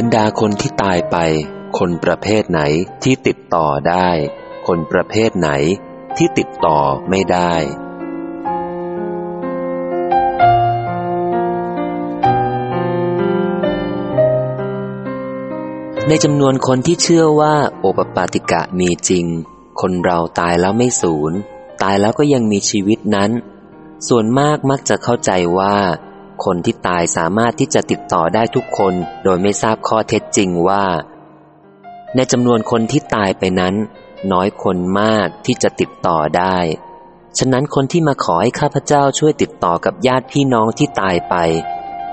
บรรดาคนที่ตายไป คนประเภทไหนที่ติดต่อได้ คนประเภทไหนที่ติดต่อไม่ได้ ในจำนวนคนที่เชื่อว่าโอปปาติกะมีจริง คนเราตายแล้วไม่สูญ ตายแล้วก็ยังมีชีวิตนั้น ส่วนมากมักจะเข้าใจว่า คนที่ตายสามารถที่จะติดต่อได้ทุกคน โดยไม่ทราบข้อเท็จจริงว่า ในจำนวนคนที่ตายไปนั้น น้อยคนมากที่จะติดต่อได้ ฉะนั้นคนที่มาขอให้ข้าพเจ้าช่วยติดต่อกับญาติพี่น้องที่ตายไป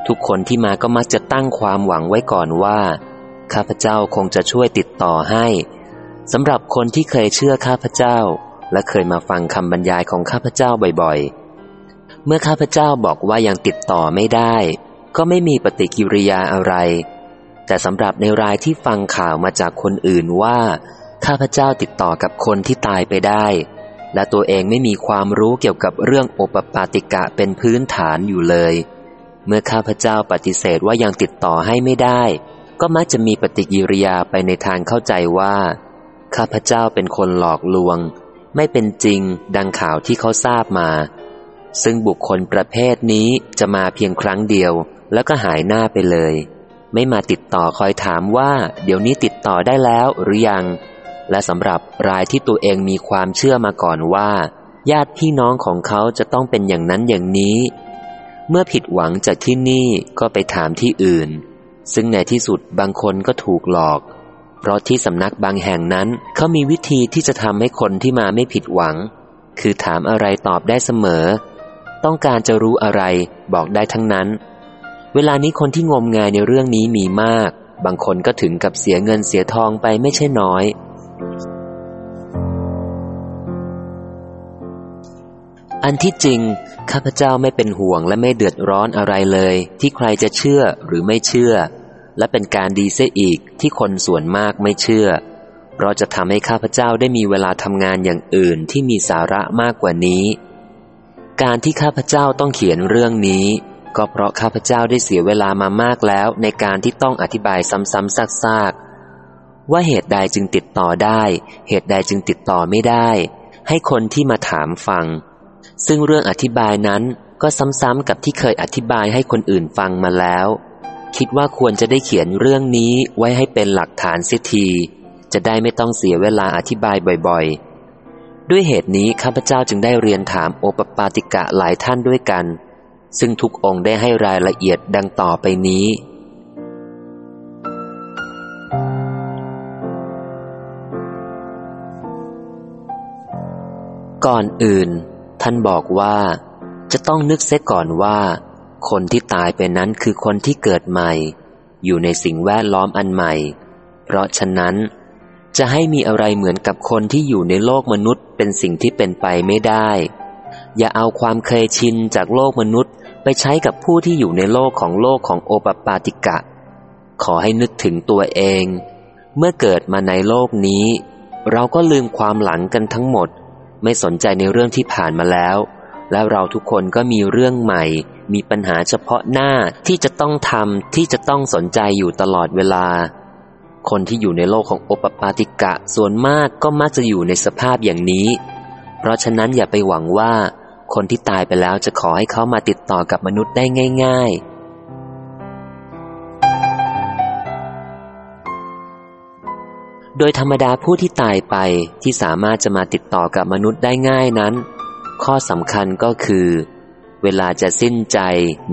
ทุกคนที่มาก็มักจะตั้งความหวังไว้ก่อนว่า ข้าพเจ้าคงจะช่วยติดต่อให้สำหรับคนที่เคยเชื่อข้าพเจ้า และเคยมาฟังคำบรรยายของข้าพเจ้าบ่อยๆ เมื่อข้าพเจ้าบอกว่ายังติดต่อไม่ได้ ก็ไม่มีปฏิกิริยาอะไร แต่สำหรับในรายที่ฟังข่าวมาจากคนอื่นว่า ข้าพเจ้าติดต่อกับคนที่ตายไปได้ และตัวเองไม่มีความรู้เกี่ยวกับเรื่องโอปปาติกะเป็นพื้นฐานอยู่เลย เมื่อข้าพเจ้าปฏิเสธว่ายังติดต่อให้ไม่ได้ ก็มักจะมีปฏิกิริยาไปในทางเข้าใจว่า ข้าพเจ้าเป็นคนหลอกลวง ไม่เป็นจริงดังข่าวที่เขาทราบมา ซึ่งบุคคลประเภทนี้จะมาเพียงครั้งเดียว แล้วก็หายหน้าไปเลย ไม่มาติดต่อคอยถามว่า เดี๋ยวนี้ติดต่อได้แล้วหรือยัง และสำหรับรายที่ตัวเองมีความเชื่อมาก่อนว่า ญาติพี่น้องของเขาจะต้องเป็นอย่างนั้นอย่างนี้ เมื่อผิดหวังจากที่นี่ก็ไปถามที่อื่น ซึ่งในที่สุดบางคนก็ถูกหลอก เพราะที่สำนักบางแห่งนั้นเขามีวิธีที่จะทำให้คนที่มาไม่ผิดหวัง คือถามอะไรตอบได้เสมอ ต้องการจะรู้อะไร บอกได้ทั้งนั้น เวลานี้คนที่งมงายในเรื่องนี้มีมาก บางคนก็ถึงกับเสียเงินเสียทองไปไม่ใช่น้อย อันที่จริง ข้าพเจ้าไม่เป็นห่วงและไม่เดือดร้อนอะไรเลย ที่ใครจะเชื่อหรือไม่เชื่อ และเป็นการดีเสียอีกที่คนส่วนมากไม่เชื่อเพราะจะทำให้ข้าพเจ้าได้มีเวลาทำงานอย่างอื่นที่มีสาระมากกว่านี้ การที่ข้าพเจ้าต้องเขียนเรื่องนี้ ก็เพราะข้าพเจ้าได้เสียเวลามามากแล้วในการที่ต้องอธิบายซ้ำๆซากๆ ว่าเหตุใดจึงติดต่อได้ เหตุใดจึงติดต่อไม่ได้ ให้คนที่มาถามฟัง ซึ่งเรื่องอธิบายนั้นก็ซ้ำๆกับที่เคยอธิบายให้คนอื่นฟังมาแล้ว คิดว่าควรจะได้เขียนเรื่องนี้ไว้ให้เป็นหลักฐานเสียที จะได้ไม่ต้องเสียเวลาอธิบายบ่อยๆ ด้วยเหตุนี้ข้าพเจ้าจึงได้เรียนถามโอปปาติกะหลายท่านด้วยกัน ซึ่งทุกองค์ได้ให้รายละเอียดดังต่อไปนี้ ก่อนอื่น ท่านบอกว่า จะต้องนึกเสียก่อนว่า คนที่ตายไปนั้นคือคนที่เกิดใหม่ อยู่ในสิ่งแวดล้อมอันใหม่ เพราะฉะนั้น จะให้มีอะไรเหมือนกับคนที่อยู่ในโลกมนุษย์ เป็นสิ่งที่เป็นไปไม่ได้ อย่าเอาความเคยชินจากโลกมนุษย์ ไปใช้กับผู้ที่อยู่ในโลกของโลกของโอปปาติกะ ขอให้นึกถึงตัวเอง เมื่อเกิดมาในโลกนี้ เราก็ลืมความหลังกันทั้งหมด ไม่สนใจในเรื่องที่ผ่านมาแล้ว แล้วเราทุกคนก็มีเรื่องใหม่ มีปัญหาเฉพาะหน้าที่จะต้องทำที่จะต้องสนใจอยู่ตลอดเวลา คนที่อยู่ในโลกของโอปปาติกะส่วนมากก็มักจะอยู่ในสภาพอย่างนี้ เพราะฉะนั้นอย่าไปหวังว่า คนที่ตายไปแล้วจะขอให้เขามาติดต่อกับมนุษย์ได้ง่าย ๆโดยธรรมดาผู้ที่ตายไปที่สามารถจะมาติดต่อกับมนุษย์ได้ง่ายนั้น ข้อสำคัญก็คือ เวลาจะสิ้นใจ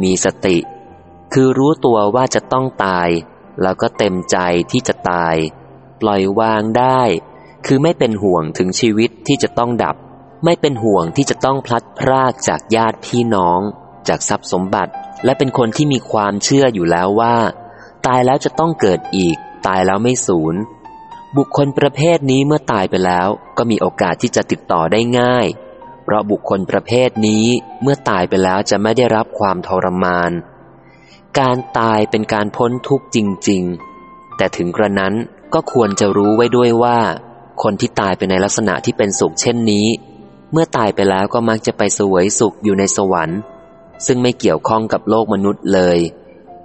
มีสติ คือรู้ตัวว่าจะต้องตาย แล้วก็เต็มใจที่จะตาย ปล่อยวางได้ คือไม่เป็นห่วงถึงชีวิตที่จะต้องดับ ไม่เป็นห่วงที่จะต้องพลัดพรากจากญาติพี่น้อง จากทรัพย์สมบัติ และเป็นคนที่มีความเชื่ออยู่แล้วว่า ตายแล้วจะต้องเกิดอีก ตายแล้วไม่สูญ บุคคลประเภทนี้เมื่อตายไปแล้ว ก็มีโอกาสที่จะติดต่อได้ง่าย เพราะบุคคลประเภทนี้เมื่อตายไปแล้วจะไม่ได้รับความทรมาน การตายเป็นการพ้นทุกข์จริง ๆ แต่ถึงกระนั้นก็ควรจะรู้ไว้ด้วยว่า คนที่ตายไปในลักษณะที่เป็นสุขเช่นนี้ เมื่อตายไปแล้วก็มักจะไปสวยสุขอยู่ในสวรรค์ ซึ่งไม่เกี่ยวข้องกับโลกมนุษย์เลย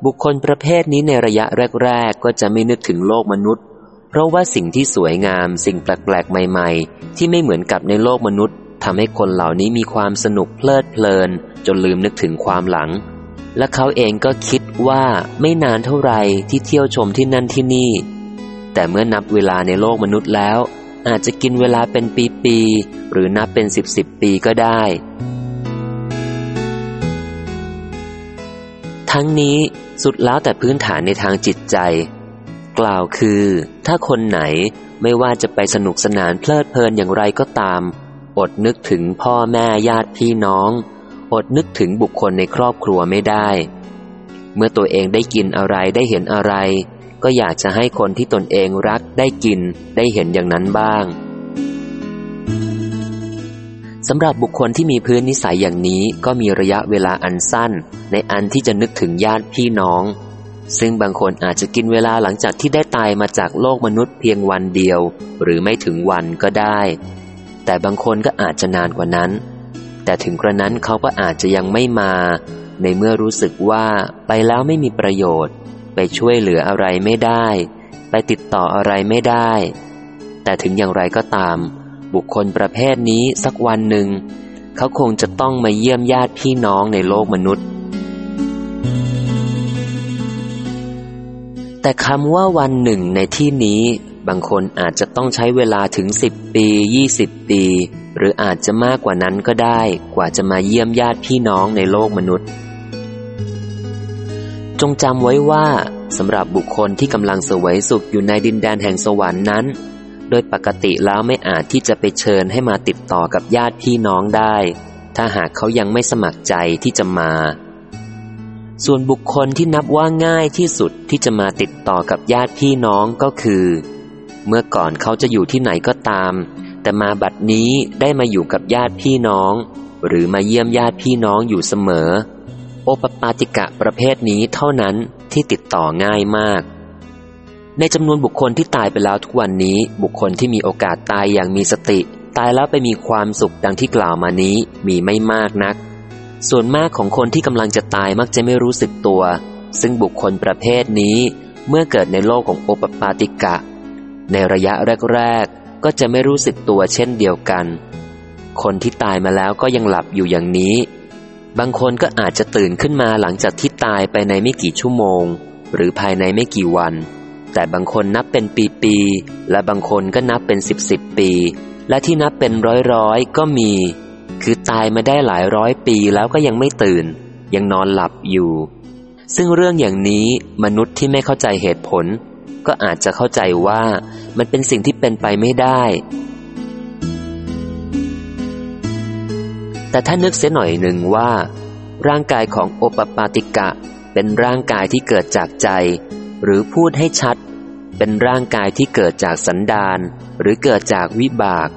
บุคคลประเภทนี้ในระยะแรก ๆ ก็จะไม่นึกถึงโลกมนุษย์ เพราะว่าสิ่งที่สวยงาม สิ่งแปลกๆ ใหม่ ๆ ที่ไม่เหมือนกับในโลกมนุษย์ทำให้คนเหล่านี้มีความสนุกเพลิดเพลิน จนลืมนึกถึงความหลัง และเขาเองก็คิดว่าไม่นานเท่าไรที่เที่ยวชมที่นั่นที่นี่ แต่เมื่อนับเวลาในโลกมนุษย์แล้ว อาจจะกินเวลาเป็นปีๆหรือนับเป็นสิบสิบปีก็ได้ ทั้งนี้สุดแล้วแต่พื้นฐานในทางจิตใจ กล่าวคือ ถ้าคนไหนไม่ว่าจะไปสนุกสนานเพลิดเพลินอย่างไรก็ตาม อดนึกถึงพ่อแม่ญาติพี่น้อง อดนึกถึงบุคคลในครอบครัวไม่ได้ เมื่อตัวเองได้กินอะไรได้เห็นอะไร ก็อยากจะให้คนที่ตนเองรักได้กินได้เห็นอย่างนั้นบ้างสำหรับบุคคลที่มีพื้นนิสัยอย่างนี้ก็มีระยะเวลาอันสั้น ในอันที่จะนึกถึงญาติพี่น้อง ซึ่งบางคนอาจจะกินเวลาหลังจากที่ได้ตายมาจากโลกมนุษย์เพียงวันเดียว หรือไม่ถึงวันก็ได้ แต่บางคนก็อาจจะนานกว่านั้น แต่ถึงกระนั้นเขาก็อาจจะยังไม่มา ในเมื่อรู้สึกว่าไปแล้วไม่มีประโยชน์ ไปช่วยเหลืออะไรไม่ได้ ไปติดต่ออะไรไม่ได้ แต่ถึงอย่างไรก็ตาม บุคคลประเภทนี้สักวันหนึ่ง เขาคงจะต้องมาเยี่ยมญาติพี่น้องในโลกมนุษย์ แต่คำว่าวันหนึ่งในที่นี้ บางคนอาจจะต้องใช้เวลาถึงสิบปียี่สิบปี หรืออาจจะมากกว่านั้นก็ได้ กว่าจะมาเยี่ยมญาติพี่น้องในโลกมนุษย์ จงจำไว้ว่าสำหรับบุคคลที่กำลังเสวยสุขอยู่ในดินแดนแห่งสวรรค์นั้น โดยปกติแล้วไม่อาจที่จะไปเชิญให้มาติดต่อกับญาติพี่น้องได้ ถ้าหากเขายังไม่สมัครใจที่จะมา ส่วนบุคคลที่นับว่าง่ายที่สุดที่จะมาติดต่อกับญาติพี่น้องก็คือ เมื่อก่อนเขาจะอยู่ที่ไหนก็ตาม แต่มาบัดนี้ได้มาอยู่กับญาติพี่น้อง หรือมาเยี่ยมญาติพี่น้องอยู่เสมอ โอปปาติกะประเภทนี้เท่านั้นที่ติดต่อง่ายมาก ในจำนวนบุคคลที่ตายไปแล้วทุกวันนี้ บุคคลที่มีโอกาสตายอย่างมีสติ ตายแล้วไปมีความสุขดังที่กล่าวมานี้มีไม่มากนัก ส่วนมากของคนที่กำลังจะตายมักจะไม่รู้สึกตัว ซึ่งบุคคลประเภทนี้เมื่อเกิดในโลกของโอปปาติกะ ในระยะแรก ๆ ก็จะไม่รู้สึกตัวเช่นเดียวกัน คนที่ตายมาแล้วก็ยังหลับอยู่อย่างนี้ บางคนก็อาจจะตื่นขึ้นมาหลังจากที่ตายไปในไม่กี่ชั่วโมง หรือภายในไม่กี่วัน แต่บางคนนับเป็นปีๆ และบางคนก็นับเป็นสิบสิบปี และที่นับเป็นร้อยร้อยก็มี คือตายมาได้หลายร้อยปีแล้วก็ยังไม่ตื่น ยังนอนหลับอยู่ซึ่งเรื่องอย่างนี้มนุษย์ที่ไม่เข้าใจเหตุผล ก็อาจจะเข้าใจว่ามันเป็นสิ่งที่เป็นไปไม่ได้ แต่ถ้านึกเสียหน่อยหนึ่งว่า ร่างกายของโอปปาติกะ เป็นร่างกายที่เกิดจากใจ หรือพูดให้ชัด เป็นร่างกายที่เกิดจากสันดานหรือเกิดจากวิบาก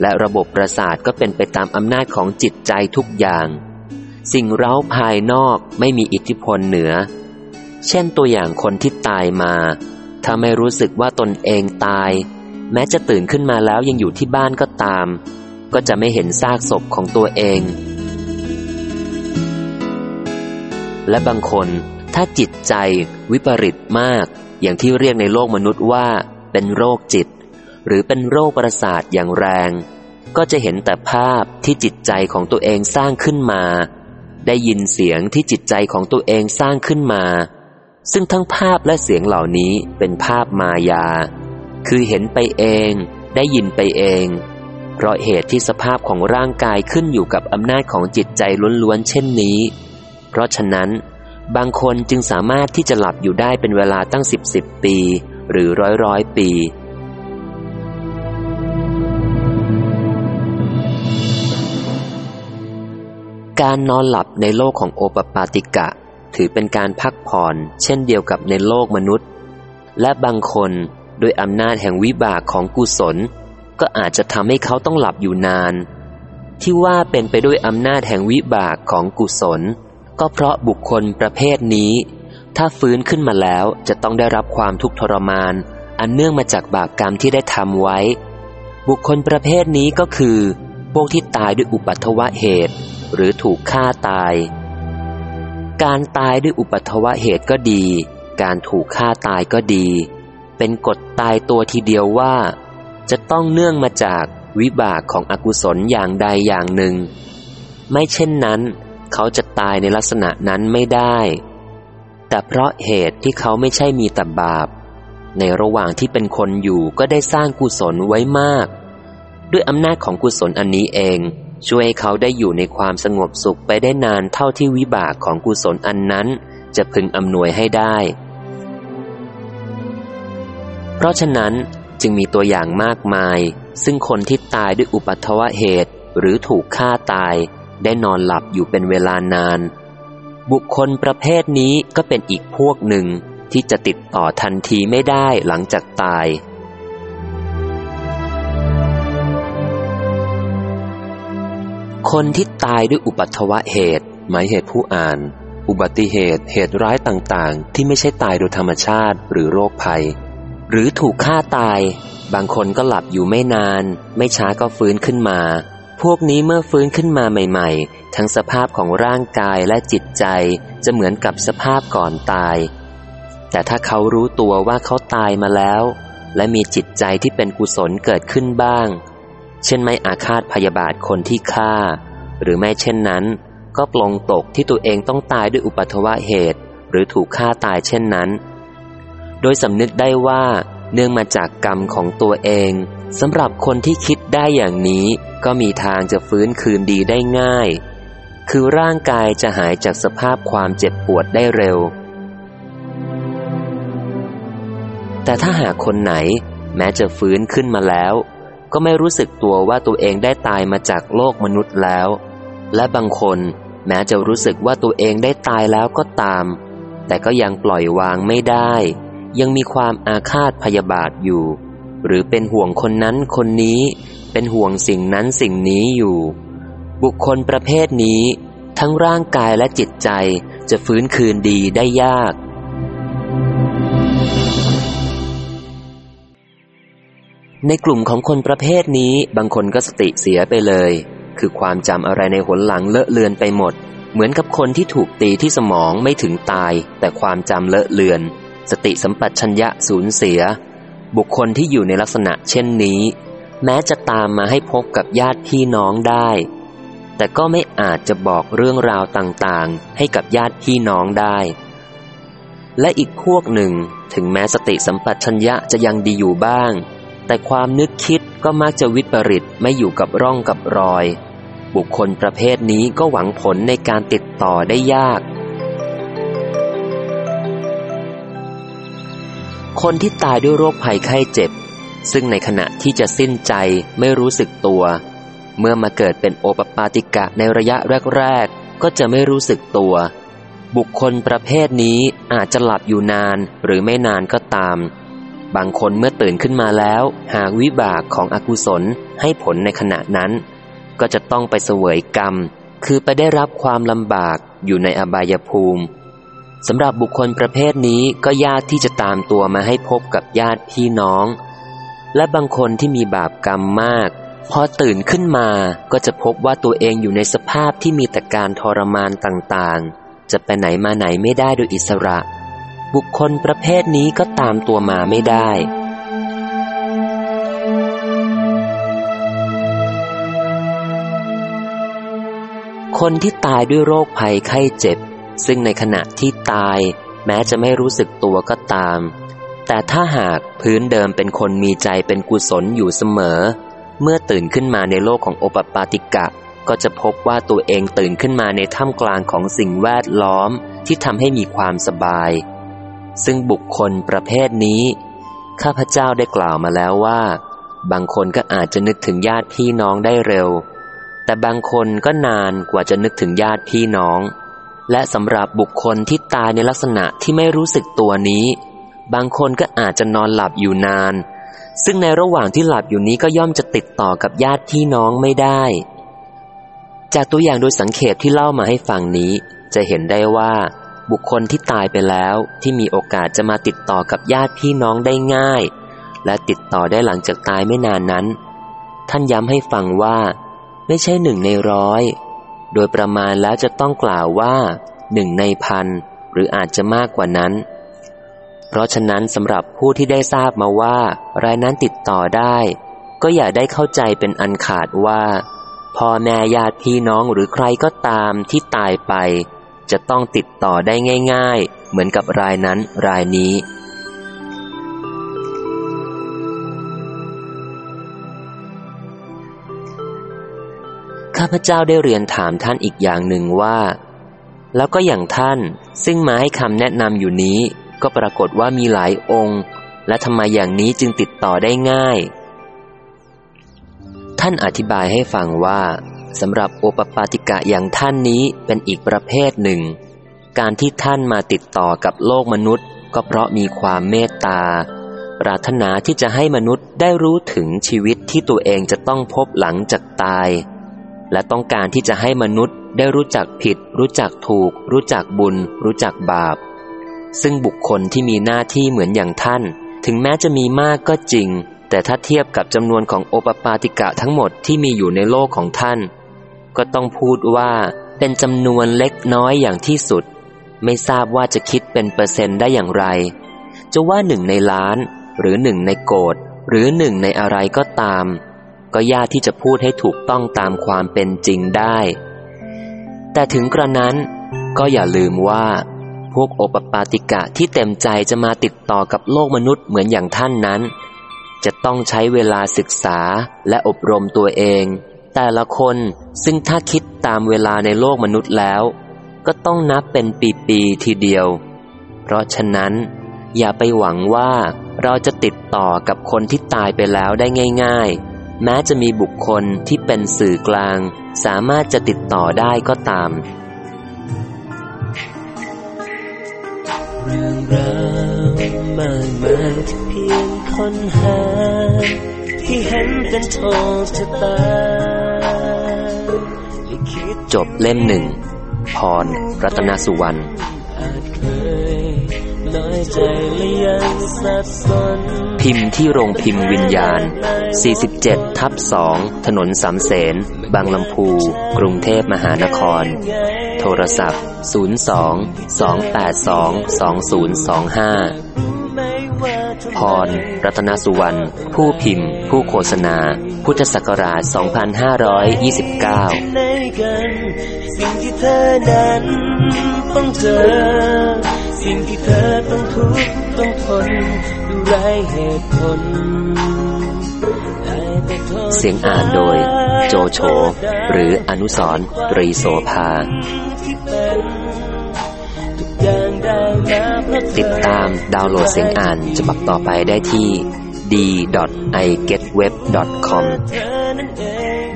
และระบบประสาทก็เป็นไปตามอำนาจของจิตใจทุกอย่าง สิ่งเร้าภายนอกไม่มีอิทธิพลเหนือ เช่นตัวอย่างคนที่ตายมา ถ้าไม่รู้สึกว่าตนเองตาย แม้จะตื่นขึ้นมาแล้วยังอยู่ที่บ้านก็ตาม ก็จะไม่เห็นซากศพของตัวเอง และบางคนถ้าจิตใจวิปริตมาก อย่างที่เรียกในโลกมนุษย์ว่าเป็นโรคจิต หรือเป็นโรคประสาทอย่างแรง ก็จะเห็นแต่ภาพที่จิตใจของตัวเองสร้างขึ้นมา ได้ยินเสียงที่จิตใจของตัวเองสร้างขึ้นมา ซึ่งทั้งภาพและเสียงเหล่านี้เป็นภาพมายา คือเห็นไปเอง ได้ยินไปเอง เพราะเหตุที่สภาพของร่างกายขึ้นอยู่กับอำนาจของจิตใจล้วนๆเช่นนี้ เพราะฉะนั้น บางคนจึงสามารถที่จะหลับอยู่ได้เป็นเวลาตั้งสิบสิบปี หรือร้อยร้อยปีการนอนหลับในโลกของโอปปาติกะ ถือเป็นการพักผ่อน เช่นเดียวกับในโลกมนุษย์ และบางคนโดยอำนาจแห่งวิบากของกุศล ก็อาจจะทำให้เขาต้องหลับอยู่นาน ที่ว่าเป็นไปด้วยอำนาจแห่งวิบากของกุศล ก็เพราะบุคคลประเภทนี้ ถ้าฟื้นขึ้นมาแล้วจะต้องได้รับความทุกข์ทรมาน อันเนื่องมาจากบาปกรรมที่ได้ทำไว้ บุคคลประเภทนี้ก็คือ พวกที่ตายด้วยอุปัตวะเหตุ หรือถูกฆ่าตาย การตายด้วยอุปัทวะเหตุก็ดี การถูกฆ่าตายก็ดี เป็นกฎตายตัวทีเดียวว่า จะต้องเนื่องมาจากวิบากของอกุศลอย่างใดอย่างหนึ่ง ไม่เช่นนั้น เขาจะตายในลักษณะนั้นไม่ได้ แต่เพราะเหตุที่เขาไม่ใช่มีแต่บาป ในระหว่างที่เป็นคนอยู่ก็ได้สร้างกุศลไว้มาก ด้วยอำนาจของกุศลอันนี้เอง ช่วยให้เขาได้อยู่ในความสงบสุขไปได้นานเท่าที่วิบากของกุศลอันนั้น จะพึงอำนวยให้ได้ เพราะฉะนั้นจึงมีตัวอย่างมากมาย ซึ่งคนที่ตายด้วยอุปัทวะเหตุหรือถูกฆ่าตาย ได้นอนหลับอยู่เป็นเวลานาน บุคคลประเภทนี้ก็เป็นอีกพวกหนึ่งที่จะติดต่อทันทีไม่ได้หลังจากตาย คนที่ตายด้วยอุปัตวะเหตุ หมายเหตุผู้อ่าน อุบัติเหตุ เหตุร้ายต่างๆ ที่ไม่ใช่ตายโดยธรรมชาติหรือโรคภัย หรือถูกฆ่าตาย บางคนก็หลับอยู่ไม่นาน ไม่ช้าก็ฟื้นขึ้นมา พวกนี้เมื่อฟื้นขึ้นมาใหม่ๆ ทั้งสภาพของร่างกายและจิตใจจะเหมือนกับสภาพก่อนตาย แต่ถ้าเขารู้ตัวว่าเขาตายมาแล้ว และมีจิตใจที่เป็นกุศลเกิดขึ้นบ้าง เช่นไม่อาฆาตพยาบาทคนที่ฆ่า หรือไม่เช่นนั้น ก็ปลงตกที่ตัวเองต้องตายด้วยอุปัทวะเหตุ หรือถูกฆ่าตายเช่นนั้น โดยสำนึกได้ว่าเนื่องมาจากกรรมของตัวเองสำหรับคนที่คิดได้อย่างนี้ก็มีทางจะฟื้นคืนดีได้ง่าย คือร่างกายจะหายจากสภาพความเจ็บปวดได้เร็ว แต่ถ้าหากคนไหน แม้จะฟื้นขึ้นมาแล้ว ก็ไม่รู้สึกตัวว่าตัวเองได้ตายมาจากโลกมนุษย์แล้ว และบางคนแม้จะรู้สึกว่าตัวเองได้ตายแล้วก็ตาม แต่ก็ยังปล่อยวางไม่ได้ ยังมีความอาฆาตพยาบาทอยู่ หรือเป็นห่วงคนนั้นคนนี้ เป็นห่วงสิ่งนั้นสิ่งนี้อยู่ บุคคลประเภทนี้ ทั้งร่างกายและจิตใจจะฟื้นคืนดีได้ยาก ในกลุ่มของคนประเภทนี้บางคนก็สติเสียไปเลย คือความจำอะไรในหนหลังเลอะเลือนไปหมด เหมือนกับคนที่ถูกตีที่สมองไม่ถึงตาย แต่ความจำเลอะเลือน สติสัมปชัญญะสูญเสีย บุคคลที่อยู่ในลักษณะเช่นนี้ แม้จะตามมาให้พบกับญาติพี่น้องได้ แต่ก็ไม่อาจจะบอกเรื่องราวต่างๆ ให้กับญาติพี่น้องได้ และอีกพวกหนึ่งถึงแม้สติสัมปชัญญะจะยังดีอยู่บ้าง แต่ความนึกคิดก็มักจะวิปริตไม่อยู่กับร่องกับรอย บุคคลประเภทนี้ก็หวังผลในการติดต่อได้ยาก คนที่ตายด้วยโรคภัยไข้เจ็บ ซึ่งในขณะที่จะสิ้นใจไม่รู้สึกตัว เมื่อมาเกิดเป็นโอปปาติกะในระยะแรก ๆ ก็จะไม่รู้สึกตัว บุคคลประเภทนี้อาจจะหลับอยู่นานหรือไม่นานก็ตาม บางคนเมื่อตื่นขึ้นมาแล้ว หากวิบากของอกุศลให้ผลในขณะนั้น ก็จะต้องไปเสวยกรรม คือไปได้รับความลำบากอยู่ในอบายภูมิสำหรับบุคคลประเภทนี้ก็ยากที่จะตามตัวมาให้พบกับญาติพี่น้อง และบางคนที่มีบาปกรรมมาก พอตื่นขึ้นมาก็จะพบว่าตัวเองอยู่ในสภาพที่มีแต่การทรมานต่างๆ จะไปไหนมาไหนไม่ได้โดยอิสระ บุคคลประเภทนี้ก็ตามตัวมาไม่ได้ คนที่ตายด้วยโรคภัยไข้เจ็บ ซึ่งในขณะที่ตายแม้จะไม่รู้สึกตัวก็ตาม แต่ถ้าหากพื้นเดิมเป็นคนมีใจเป็นกุศลอยู่เสมอ เมื่อตื่นขึ้นมาในโลกของโอปปาติกะ ก็จะพบว่าตัวเองตื่นขึ้นมาในท่ามกลางของสิ่งแวดล้อมที่ทำให้มีความสบาย ซึ่งบุคคลประเภทนี้ ข้าพเจ้าได้กล่าวมาแล้วว่า บางคนก็อาจจะนึกถึงญาติพี่น้องได้เร็ว แต่บางคนก็นานกว่าจะนึกถึงญาติพี่น้อง และสำหรับบุคคลที่ตายในลักษณะที่ไม่รู้สึกตัวนี้ บางคนก็อาจจะนอนหลับอยู่นาน ซึ่งในระหว่างที่หลับอยู่นี้ก็ย่อมจะติดต่อกับญาติพี่น้องไม่ได้ จากตัวอย่างโดยสังเขปที่เล่ามาให้ฟังนี้ จะเห็นได้ว่า บุคคลที่ตายไปแล้วที่มีโอกาสจะมาติดต่อกับญาติพี่น้องได้ง่าย และติดต่อได้หลังจากตายไม่นานนั้น ท่านย้ำให้ฟังว่า ไม่ใช่หนึ่งในร้อย โดยประมาณแล้วจะต้องกล่าวว่าหนึ่งในพันหรืออาจจะมากกว่านั้น เพราะฉะนั้นสำหรับผู้ที่ได้ทราบมาว่ารายนั้นติดต่อได้ ก็อย่าได้เข้าใจเป็นอันขาดว่าพ่อแม่ญาติพี่น้องหรือใครก็ตามที่ตายไป จะต้องติดต่อได้ง่าย ๆ เหมือนกับรายนั้นรายนี้ ข้าพเจ้าได้เรียนถามท่านอีกอย่างหนึ่งว่า แล้วก็อย่างท่านซึ่งมาให้คำแนะนำอยู่นี้ ก็ปรากฏว่ามีหลายองค์ และทำไมอย่างนี้จึงติดต่อได้ง่าย ท่านอธิบายให้ฟังว่า สำหรับโอปปาติกะอย่างท่านนี้เป็นอีกประเภทหนึ่ง การที่ท่านมาติดต่อกับโลกมนุษย์ ก็เพราะมีความเมตตา ปรารถนาที่จะให้มนุษย์ได้รู้ถึงชีวิตที่ตัวเองจะต้องพบหลังจากตาย และต้องการที่จะให้มนุษย์ได้รู้จักผิด รู้จักถูก รู้จักบุญ รู้จักบาป ซึ่งบุคคลที่มีหน้าที่เหมือนอย่างท่าน ถึงแม้จะมีมากก็จริง แต่ถ้าเทียบกับจำนวนของโอปปาติกะทั้งหมดที่มีอยู่ในโลกของท่าน ก็ต้องพูดว่าเป็นจำนวนเล็กน้อยอย่างที่สุด ไม่ทราบว่าจะคิดเป็นเปอร์เซ็นต์ได้อย่างไร จะว่าหนึ่งในล้าน หรือหนึ่งในโกดหรือหนึ่งในอะไรก็ตาม ก็ยากที่จะพูดให้ถูกต้องตามความเป็นจริงได้ แต่ถึงกระนั้นก็อย่าลืมว่า พวกโอปปาติกะที่เต็มใจจะมาติดต่อกับโลกมนุษย์เหมือนอย่างท่านนั้น จะต้องใช้เวลาศึกษาและอบรมตัวเอง แต่ละคนซึ่งถ้าคิดตามเวลาในโลกมนุษย์แล้ว ก็ต้องนับเป็นปีๆทีเดียว เพราะฉะนั้น อย่าไปหวังว่าเราจะติดต่อกับคนที่ตายไปแล้วได้ง่าย ๆ แม้จะมีบุคคลที่เป็นสื่อกลาง สามารถจะติดต่อได้ก็ตาม เรื่องราวมากมายที่เพียงคนหา ที่เห็นเป็นโทษชะตา จบเล่มหนึ่ง พร รัตนสุวรรณพิมพ์ที่โรงพิมพ์วิญญาณ 47 ทับ 2 ถนนสามเสน บางลำพู กรุงเทพมหานคร โทรศัพท์ 02 282 2025 พร รัตนสุวรรณ ผู้พิมพ์ ผู้โฆษณา พุทธศักราช 2529สิ่งที่เธอนั้นต้องเจอ สิ่งที่เธอต้องทุกข์ต้องทนดูไรเหตุผลเสียงอ่านโดย โจโฉหรืออนุสรตรีโสภา ติดตามดาวน์โหลดเสียงอ่านฉบับต่อไปได้ที่ d.igetweb.com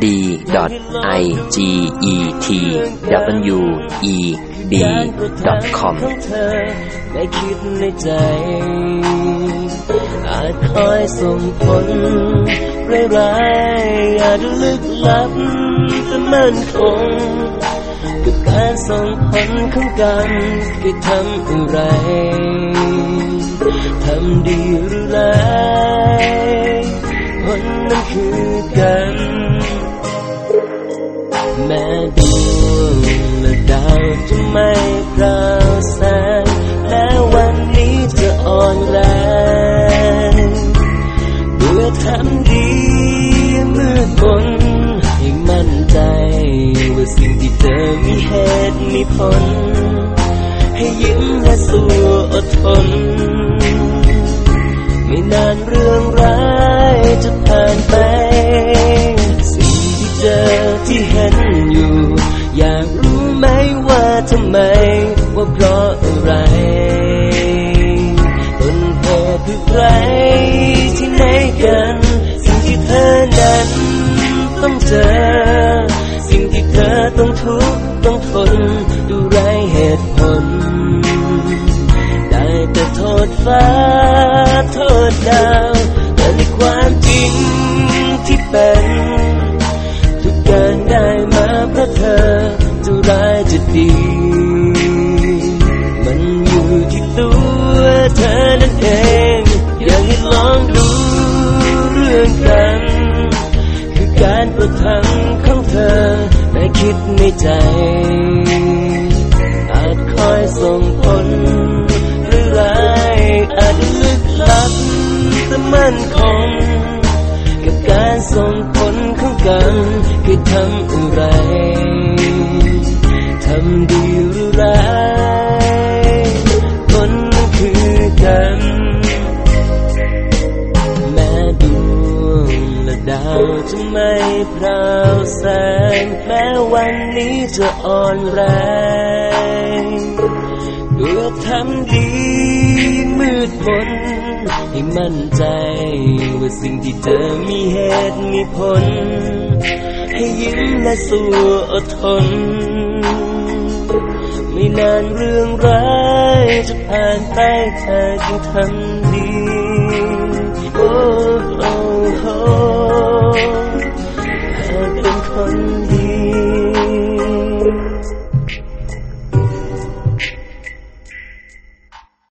d.igetweb.com ไม่คิดในใจ อาจคอยส่งผลร้ายๆอาจลึกลับแต่มันคง กับการส่งผลของกันคือทำอะไรทำดีหรือร้ายผลนั้นคือกัน แม้ดวงและดาวจะไม่พราแสงและวันนี้จะอ่อนแรงเพื่อทำดีมืดมนให้มั่น ใจ ว่าสิ่งที่เจอมีเหตุมีผล ให้ยิ้มและสู้อดทน ไม่นานเรื่อง ฟ้าโทษดาวแต่ในความจริงที่เป็นทุกการได้มาเพราะเธอจะร้ายจะดี มันอยู่ที่ตัวเธอนั่นเอง อยากให้ลองดูเรื่องกัน คือการประทังของเธอในคิดในใจ แต่มั่นคงกับการส่งผลของกันคือทำอะไรทำดีหรือร้ายผลคือกันแม้ดวงและดาวจะไม่พราวแสงแม้วันนี้จะอ่อนแรงด้วยทำดีมืดมน ให้มั่นใจ ว่าสิ่งที่เจอมีเหตุมีผล ให้ยิ้มและสู้อดทน ไม่นานเรื่องร้ายจะผ่านไปเธอจึงทำดี โอ้โอ้โอ้